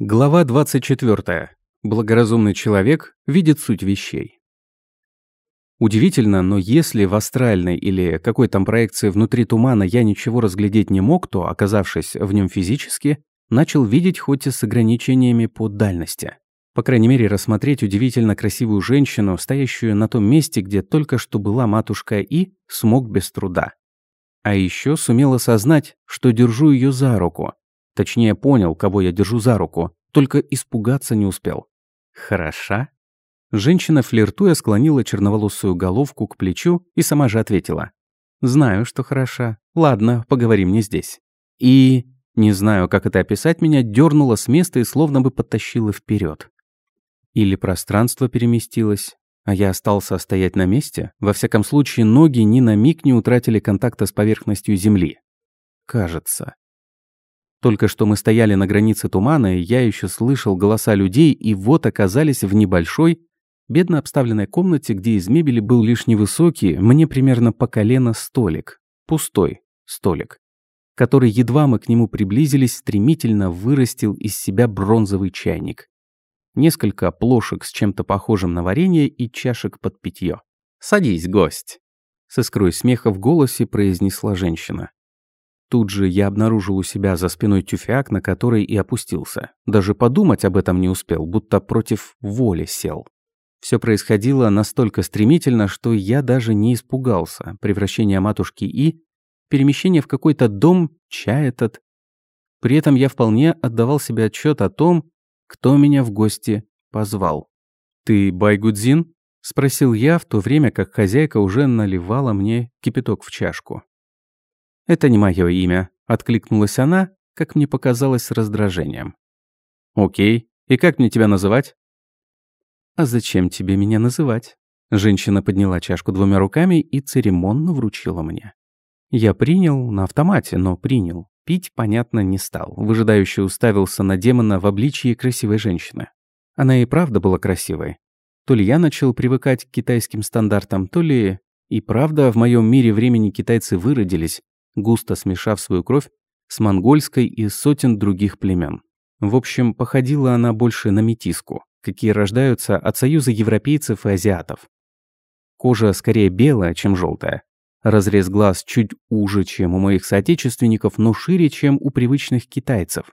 Глава 24. Благоразумный человек видит суть вещей. Удивительно, но если в астральной или какой там проекции внутри тумана я ничего разглядеть не мог, то, оказавшись в нем физически, начал видеть хоть и с ограничениями по дальности. По крайней мере, рассмотреть удивительно красивую женщину, стоящую на том месте, где только что была матушка И, смог без труда. А еще сумел осознать, что держу ее за руку, Точнее, понял, кого я держу за руку, только испугаться не успел. «Хороша?» Женщина, флиртуя, склонила черноволосую головку к плечу и сама же ответила. «Знаю, что хороша. Ладно, поговорим не здесь». И, не знаю, как это описать, меня дернуло с места и словно бы подтащило вперед. Или пространство переместилось, а я остался стоять на месте. Во всяком случае, ноги ни на миг не утратили контакта с поверхностью Земли. Кажется. Только что мы стояли на границе тумана, и я еще слышал голоса людей, и вот оказались в небольшой, бедно обставленной комнате, где из мебели был лишь невысокий, мне примерно по колено столик. Пустой столик. Который, едва мы к нему приблизились, стремительно вырастил из себя бронзовый чайник. Несколько плошек с чем-то похожим на варенье и чашек под питье. «Садись, гость!» С искрой смеха в голосе произнесла женщина. Тут же я обнаружил у себя за спиной тюфяк, на который и опустился. Даже подумать об этом не успел, будто против воли сел. Все происходило настолько стремительно, что я даже не испугался превращения матушки И, перемещения в какой-то дом, чай этот. При этом я вполне отдавал себе отчет о том, кто меня в гости позвал. «Ты Байгудзин?» – спросил я, в то время как хозяйка уже наливала мне кипяток в чашку. «Это не мое имя», — откликнулась она, как мне показалось, с раздражением. «Окей. И как мне тебя называть?» «А зачем тебе меня называть?» Женщина подняла чашку двумя руками и церемонно вручила мне. Я принял на автомате, но принял. Пить, понятно, не стал. Выжидающе уставился на демона в обличии красивой женщины. Она и правда была красивой. То ли я начал привыкать к китайским стандартам, то ли и правда в моем мире времени китайцы выродились, густо смешав свою кровь с монгольской и сотен других племен. В общем, походила она больше на метиску, какие рождаются от союза европейцев и азиатов. Кожа скорее белая, чем желтая. Разрез глаз чуть уже, чем у моих соотечественников, но шире, чем у привычных китайцев.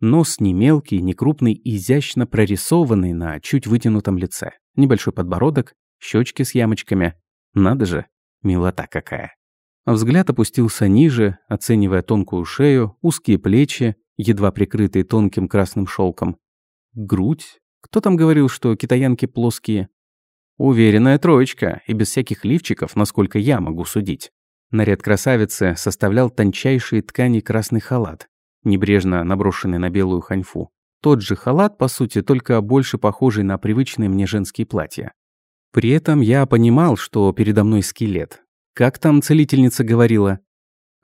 Нос не мелкий, не крупный, изящно прорисованный на чуть вытянутом лице. Небольшой подбородок, щечки с ямочками. Надо же, милота какая. Взгляд опустился ниже, оценивая тонкую шею, узкие плечи, едва прикрытые тонким красным шелком. Грудь? Кто там говорил, что китаянки плоские? Уверенная троечка, и без всяких лифчиков, насколько я могу судить. Наряд красавицы составлял тончайшие ткани красный халат, небрежно наброшенный на белую ханьфу. Тот же халат, по сути, только больше похожий на привычные мне женские платья. При этом я понимал, что передо мной скелет, как там целительница говорила?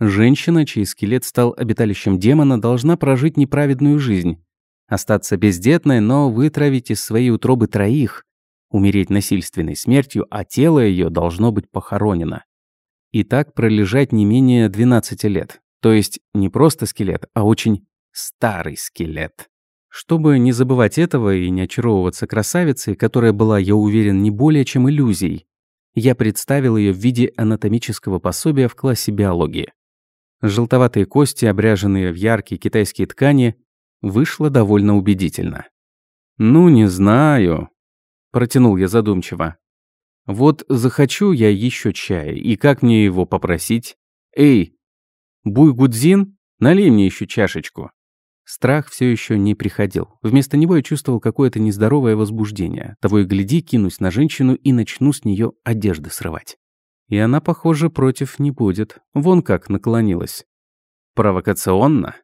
Женщина, чей скелет стал обиталищем демона, должна прожить неправедную жизнь. Остаться бездетной, но вытравить из своей утробы троих. Умереть насильственной смертью, а тело ее должно быть похоронено. И так пролежать не менее 12 лет. То есть не просто скелет, а очень старый скелет. Чтобы не забывать этого и не очаровываться красавицей, которая была, я уверен, не более чем иллюзией, я представил ее в виде анатомического пособия в классе биологии. Желтоватые кости, обряженные в яркие китайские ткани, вышло довольно убедительно. «Ну, не знаю», – протянул я задумчиво. «Вот захочу я еще чая, и как мне его попросить? Эй, Буйгудзин, налей мне еще чашечку». Страх все еще не приходил. Вместо него я чувствовал какое-то нездоровое возбуждение. Того и гляди, кинусь на женщину и начну с нее одежды срывать. И она, похоже, против не будет. Вон как наклонилась. Провокационно?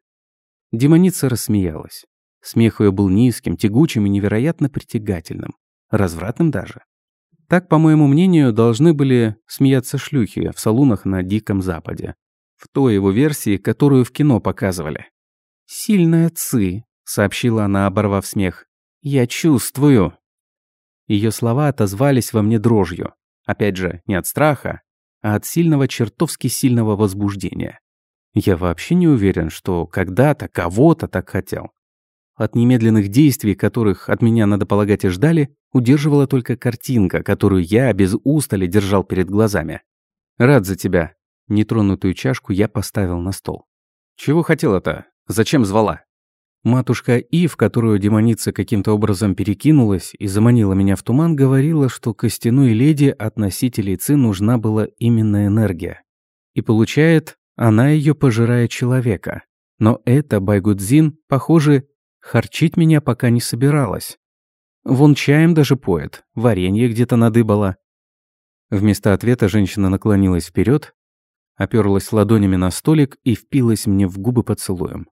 Демоница рассмеялась. Смех ее был низким, тягучим и невероятно притягательным. Развратным даже. Так, по моему мнению, должны были смеяться шлюхи в салунах на Диком Западе. В той его версии, которую в кино показывали. «Сильная ци», — сообщила она, оборвав смех. «Я чувствую». Ее слова отозвались во мне дрожью. Опять же, не от страха, а от сильного, чертовски сильного возбуждения. Я вообще не уверен, что когда-то кого-то так хотел. от немедленных действий, которых от меня, надо полагать, и ждали, удерживала только картинка, которую я без устали держал перед глазами. «Рад за тебя». Нетронутую чашку я поставил на стол. «Чего хотела-то? Зачем звала?» Матушка И, в которую демоница каким-то образом перекинулась и заманила меня в туман, говорила, что костяной леди от носителей ци нужна была именно энергия. И получает, она ее пожирает человека. Но эта Байгудзин, похоже, харчить меня пока не собиралась. Вон чаем даже поет, варенье где-то надыбала. Вместо ответа женщина наклонилась вперед, оперлась ладонями на столик и впилась мне в губы поцелуем.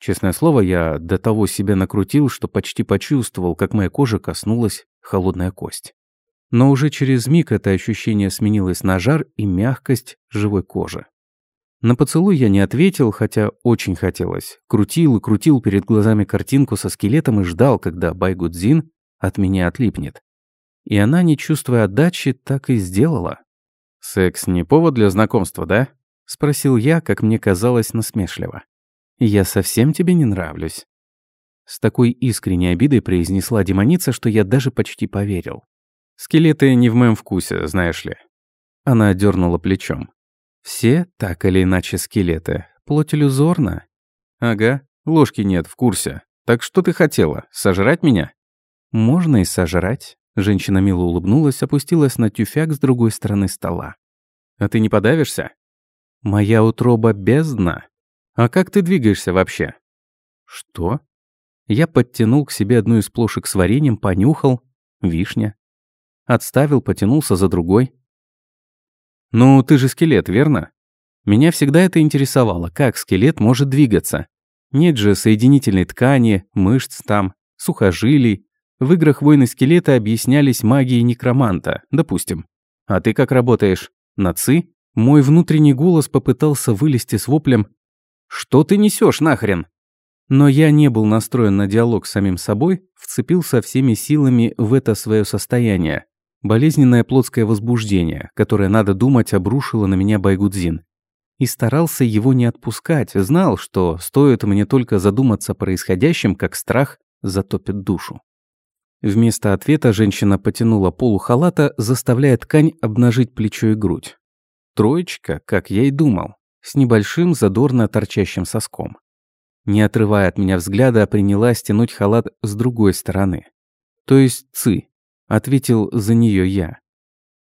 Честное слово, я до того себя накрутил, что почти почувствовал, как моя кожа коснулась холодная кость. Но уже через миг это ощущение сменилось на жар и мягкость живой кожи. На поцелуй я не ответил, хотя очень хотелось. Крутил и крутил перед глазами картинку со скелетом и ждал, когда Байгудзин от меня отлипнет. И она, не чувствуя отдачи, так и сделала. «Секс не повод для знакомства, да?» — спросил я, как мне казалось, насмешливо. «Я совсем тебе не нравлюсь». С такой искренней обидой произнесла демоница, что я даже почти поверил. «Скелеты не в моем вкусе, знаешь ли». Она дернула плечом. «Все, так или иначе, скелеты. Плоть иллюзорна». «Ага, ложки нет, в курсе. Так что ты хотела, сожрать меня?» «Можно и сожрать». Женщина мило улыбнулась, опустилась на тюфяк с другой стороны стола. «А ты не подавишься?» «Моя утроба бездна», «А как ты двигаешься вообще?» «Что?» Я подтянул к себе одну из плошек с вареньем, понюхал. Вишня. Отставил, потянулся за другой. «Ну, ты же скелет, верно?» Меня всегда это интересовало, как скелет может двигаться. Нет же соединительной ткани, мышц там, сухожилий. В играх «Войны скелета» объяснялись магией некроманта, допустим. А ты как работаешь? На ЦИ? Мой внутренний голос попытался вылезти с воплем что ты несешь нахрен? Но я не был настроен на диалог с самим собой, вцепился всеми силами в это свое состояние. Болезненное плотское возбуждение, которое, надо думать, обрушило на меня Байгудзин. И старался его не отпускать, знал, что стоит мне только задуматься о происходящем, как страх затопит душу. Вместо ответа женщина потянула полу халата, заставляя ткань обнажить плечо и грудь. Троечка, как я и думал с небольшим задорно торчащим соском. Не отрывая от меня взгляда, принялась тянуть халат с другой стороны. То есть ци, ответил за нее я.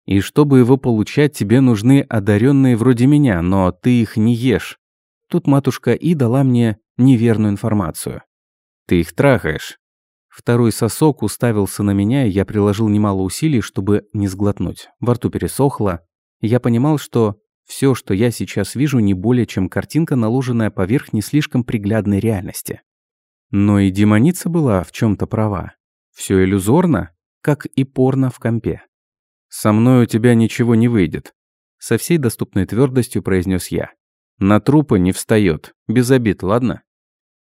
И чтобы его получать, тебе нужны одаренные вроде меня, но ты их не ешь. Тут матушка И дала мне неверную информацию. Ты их трахаешь. Второй сосок уставился на меня, и я приложил немало усилий, чтобы не сглотнуть. Во рту пересохло. Я понимал, что все, что я сейчас вижу, не более чем картинка, наложенная поверх не слишком приглядной реальности. Но и демоница была в чем то права. Все иллюзорно, как и порно в компе. «Со мной у тебя ничего не выйдет», — со всей доступной твердостью произнес я. «На трупы не встает, без обид, ладно?»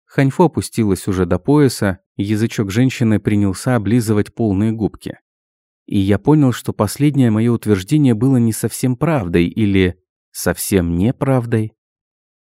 Ханьфо опустилась уже до пояса, язычок женщины принялся облизывать полные губки. И я понял, что последнее мое утверждение было не совсем правдой или совсем неправдой.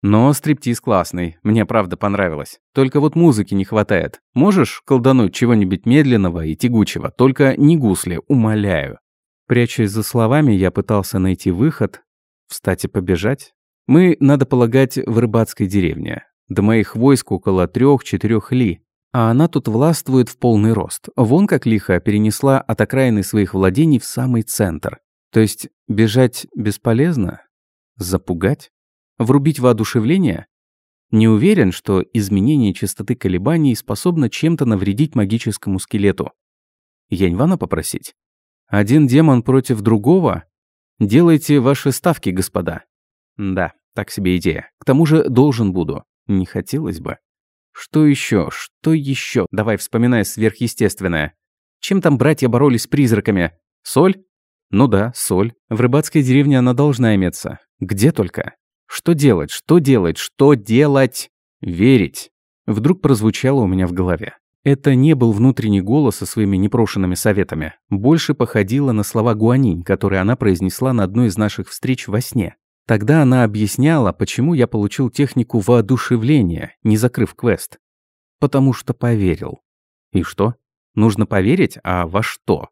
Но стриптиз классный, мне правда понравилось. Только вот музыки не хватает. Можешь колдануть чего-нибудь медленного и тягучего, только не гусли, умоляю. Прячась за словами, я пытался найти выход, встать и побежать. Мы, надо полагать, в рыбацкой деревне. До моих войск около трех-четырех ли. А она тут властвует в полный рост. Вон как лихо перенесла от окраины своих владений в самый центр. То есть бежать бесполезно? Запугать? Врубить воодушевление? Не уверен, что изменение частоты колебаний способно чем-то навредить магическому скелету. Яньвана попросить? Один демон против другого? Делайте ваши ставки, господа. Да, так себе идея. К тому же должен буду. Не хотелось бы. Что еще? Что еще? Давай вспоминай сверхъестественное. Чем там братья боролись с призраками? Соль? Ну да, соль. В рыбацкой деревне она должна иметься. Где только? Что делать? Что делать? Что делать? Верить. Вдруг прозвучало у меня в голове. Это не был внутренний голос со своими непрошенными советами. Больше походило на слова Гуанинь, которые она произнесла на одной из наших встреч во сне. Тогда она объясняла, почему я получил технику воодушевления, не закрыв квест. потому что поверил. И что? Нужно поверить, а во что?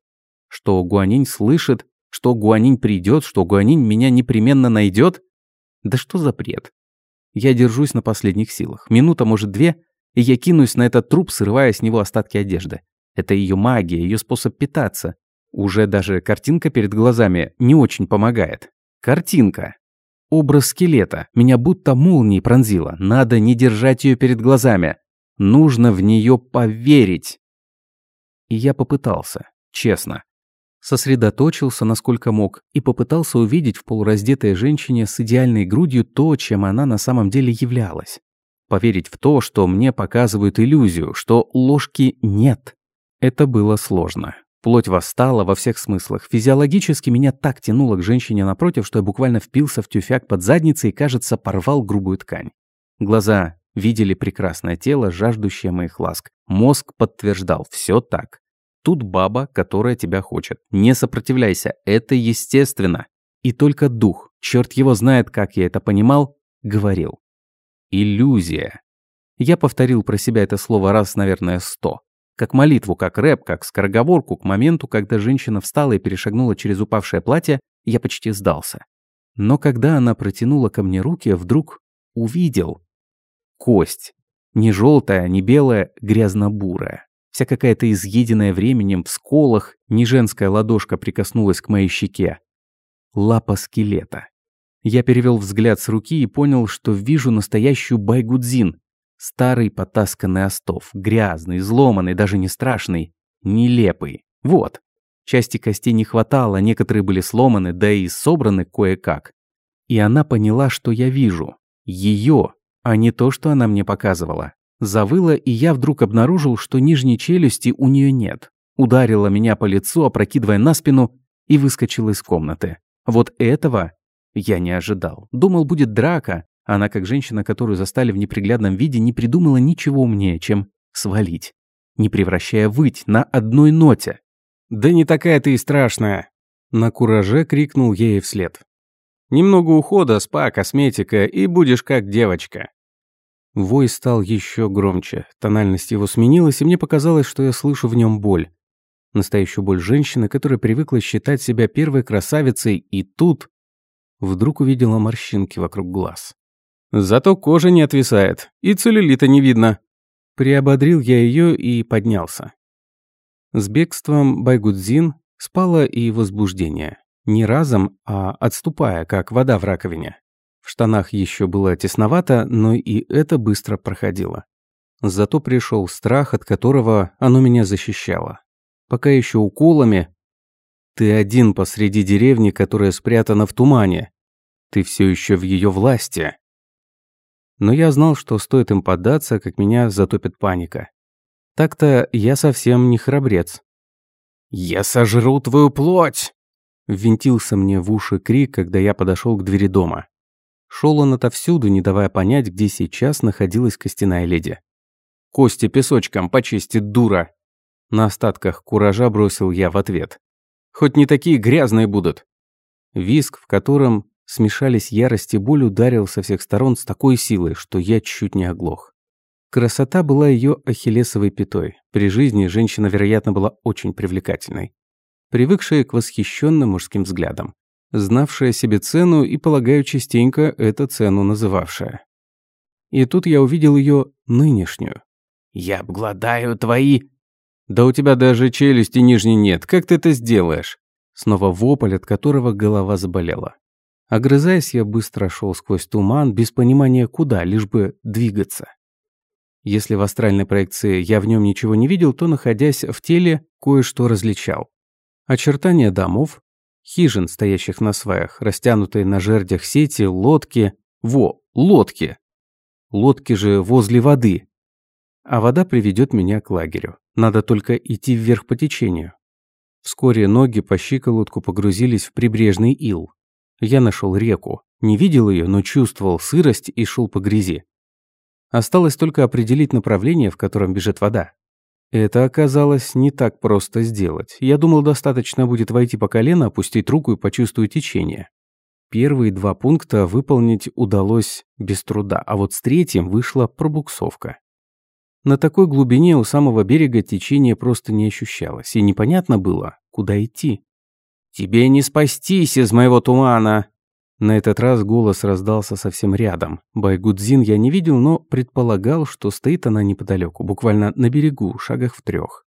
Что Гуанинь слышит, что Гуанинь придет, что Гуанинь меня непременно найдет? Да что за бред? Я держусь на последних силах. Минута, может, две, и я кинусь на этот труп, срывая с него остатки одежды. Это ее магия, ее способ питаться. Уже даже картинка перед глазами не очень помогает. Картинка. Образ скелета. Меня будто молнией пронзило. Надо не держать ее перед глазами. Нужно в нее поверить. И я попытался, честно. Сосредоточился, насколько мог, и попытался увидеть в полураздетой женщине с идеальной грудью то, чем она на самом деле являлась. Поверить в то, что мне показывают иллюзию, что ложки нет. Это было сложно. Плоть восстала во всех смыслах. Физиологически меня так тянуло к женщине напротив, что я буквально впился в тюфяк под задницей и, кажется, порвал грубую ткань. Глаза видели прекрасное тело, жаждущее моих ласк. Мозг подтверждал, все так. Тут баба, которая тебя хочет. Не сопротивляйся, это естественно. И только дух, черт его знает, как я это понимал, говорил. Иллюзия. Я повторил про себя это слово раз, наверное, сто. Как молитву, как рэп, как скороговорку, к моменту, когда женщина встала и перешагнула через упавшее платье, я почти сдался. Но когда она протянула ко мне руки, вдруг увидел. Кость. Не желтая, не белая, грязно-бурая. Вся какая-то изъеденная временем, в сколах, не женская ладошка прикоснулась к моей щеке. Лапа скелета. Я перевел взгляд с руки и понял, что вижу настоящую байгудзин, Старый потасканный остов, грязный, изломанный, даже не страшный, нелепый. Вот. Части костей не хватало, некоторые были сломаны, да и собраны кое-как. И она поняла, что я вижу. Ее, а не то, что она мне показывала. Завыла, и я вдруг обнаружил, что нижней челюсти у нее нет. Ударила меня по лицу, опрокидывая на спину, и выскочила из комнаты. Вот этого я не ожидал. Думал, будет драка, она, как женщина, которую застали в неприглядном виде, не придумала ничего умнее, чем свалить, не превращая выть на одной ноте. «Да не такая ты и страшная!» На кураже крикнул ей вслед. «Немного ухода, спа, косметика, и будешь как девочка». Вой стал еще громче, тональность его сменилась, и мне показалось, что я слышу в нем боль. Настоящую боль женщины, которая привыкла считать себя первой красавицей, и тут вдруг увидела морщинки вокруг глаз. Зато кожа не отвисает, и целлюлита не видно. Приободрил я ее и поднялся. С бегством Байгудзин спало и возбуждение. Не разом, а отступая, как вода в раковине. В штанах еще было тесновато, но и это быстро проходило. Зато пришел страх, от которого оно меня защищало. Пока еще уколами. Ты один посреди деревни, которая спрятана в тумане. Ты все еще в ее власти. Но я знал, что стоит им поддаться, как меня затопит паника. Так-то я совсем не храбрец. «Я сожру твою плоть!» Ввинтился мне в уши крик, когда я подошел к двери дома. Шел он отовсюду, не давая понять, где сейчас находилась костяная леди. «Кости песочком почистит, дура!» На остатках куража бросил я в ответ. «Хоть не такие грязные будут!» Виск, в котором Смешались ярость и боль, ударил со всех сторон с такой силой, что я чуть не оглох. Красота была ее ахиллесовой пятой. При жизни женщина, вероятно, была очень привлекательной. Привыкшая к восхищенным мужским взглядам. Знавшая себе цену и, полагаю, частенько эту цену называвшая. И тут я увидел ее нынешнюю. «Я обгладаю твои...» «Да у тебя даже челюсти нижней нет, как ты это сделаешь?» Снова вопль, от которого голова заболела. Огрызаясь, я быстро шел сквозь туман, без понимания куда, лишь бы двигаться. Если в астральной проекции я в нем ничего не видел, то, находясь в теле, кое-что различал. Очертания домов, хижин, стоящих на сваях, растянутые на жердях сети, лодки. Во, лодки! Лодки же возле воды. А вода приведет меня к лагерю. Надо только идти вверх по течению. Вскоре ноги по щиколотку погрузились в прибрежный ил. Я нашел реку. Не видел ее, но чувствовал сырость и шел по грязи. Осталось только определить направление, в котором бежит вода. Это оказалось не так просто сделать. Я думал, достаточно будет войти по колено, опустить руку и почувствовать течение. Первые два пункта выполнить удалось без труда, а вот с третьим вышла пробуксовка. На такой глубине у самого берега течение просто не ощущалось, и непонятно было, куда идти. «Тебе не спастись из моего тумана!» На этот раз голос раздался совсем рядом. Байгудзин я не видел, но предполагал, что стоит она неподалеку, буквально на берегу, шагах в трех.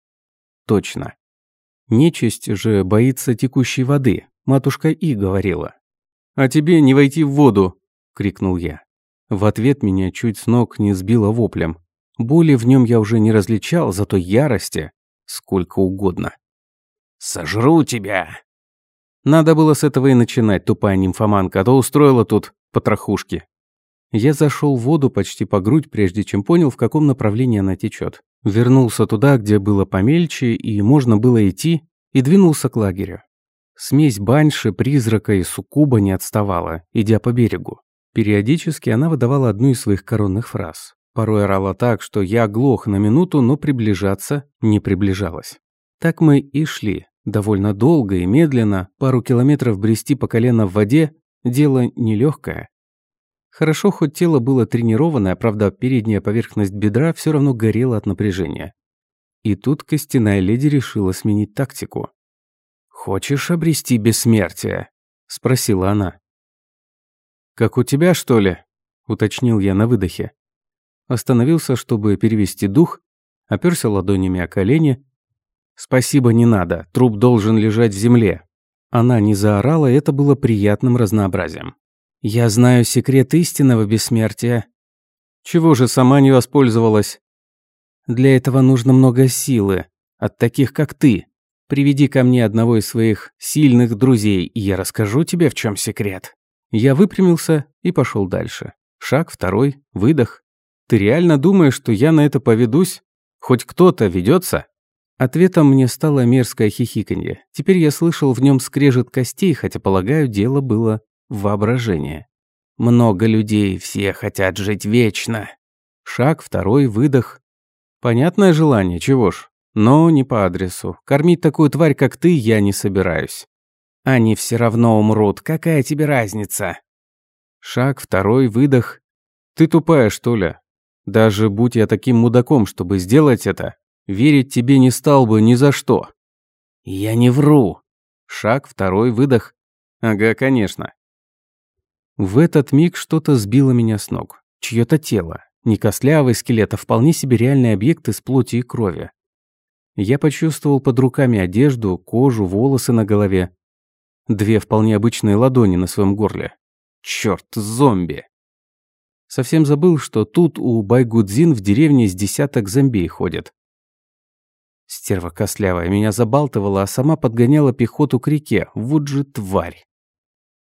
Точно. Нечисть же боится текущей воды, матушка И говорила. «А тебе не войти в воду!» – крикнул я. В ответ меня чуть с ног не сбило воплем. Боли в нем я уже не различал, зато ярости сколько угодно. «Сожру тебя!» Надо было с этого и начинать, тупая нимфоманка, а то устроила тут потрохушки. Я зашел в воду почти по грудь, прежде чем понял, в каком направлении она течет. Вернулся туда, где было помельче, и можно было идти, и двинулся к лагерю. Смесь баньши, призрака и суккуба не отставала, идя по берегу. Периодически она выдавала одну из своих коронных фраз. Порой орала так, что я глох на минуту, но приближаться не приближалась. Так мы и шли, Довольно долго и медленно, пару километров брести по колено в воде – дело нелегкое. Хорошо, хоть тело было тренированное, правда, передняя поверхность бедра все равно горела от напряжения. И тут костяная леди решила сменить тактику. «Хочешь обрести бессмертие?» – спросила она. «Как у тебя, что ли?» – уточнил я на выдохе. Остановился, чтобы перевести дух, оперся ладонями о колени «Спасибо, не надо. Труп должен лежать в земле». Она не заорала, это было приятным разнообразием. «Я знаю секрет истинного бессмертия». «Чего же сама не воспользовалась?» «Для этого нужно много силы. От таких, как ты. Приведи ко мне одного из своих сильных друзей, и я расскажу тебе, в чем секрет». Я выпрямился и пошел дальше. Шаг второй, выдох. «Ты реально думаешь, что я на это поведусь? Хоть кто-то ведется? Ответом мне стало мерзкое хихиканье. Теперь я слышал в нем скрежет костей, хотя, полагаю, дело было в воображении. Много людей, все хотят жить вечно. Шаг, второй, выдох. Понятное желание, чего ж. Но не по адресу. Кормить такую тварь, как ты, я не собираюсь. Они все равно умрут, какая тебе разница? Шаг, второй, выдох. Ты тупая, что ли? Даже будь я таким мудаком, чтобы сделать это, Верить тебе не стал бы ни за что. Я не вру. Шаг, второй, выдох. Ага, конечно. В этот миг что-то сбило меня с ног. Чьё-то тело. Не костлявый скелет, а вполне себе реальный объект из плоти и крови. Я почувствовал под руками одежду, кожу, волосы на голове. Две вполне обычные ладони на своем горле. Чёрт, зомби. Совсем забыл, что тут у Байгудзин в деревне с десяток зомби ходят. Стерва костлявая меня забалтывала, а сама подгоняла пехоту к реке. Вот же тварь.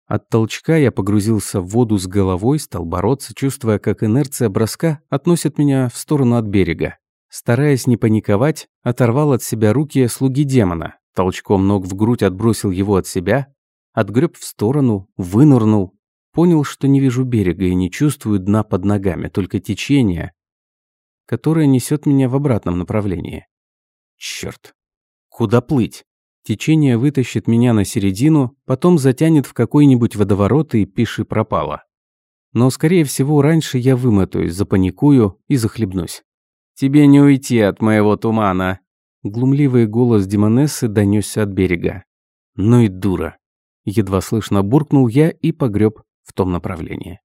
От толчка я погрузился в воду с головой, стал бороться, чувствуя, как инерция броска относит меня в сторону от берега. Стараясь не паниковать, оторвал от себя руки слуги демона. Толчком ног в грудь отбросил его от себя, отгреб в сторону, вынырнул. Понял, что не вижу берега и не чувствую дна под ногами, только течение, которое несет меня в обратном направлении. Черт. Куда плыть? Течение вытащит меня на середину, потом затянет в какой-нибудь водоворот и пиши пропало. Но, скорее всего, раньше я вымотаюсь, запаникую и захлебнусь. «Тебе не уйти от моего тумана!» Глумливый голос Демонессы донесся от берега. «Ну и дура!» Едва слышно буркнул я и погреб в том направлении.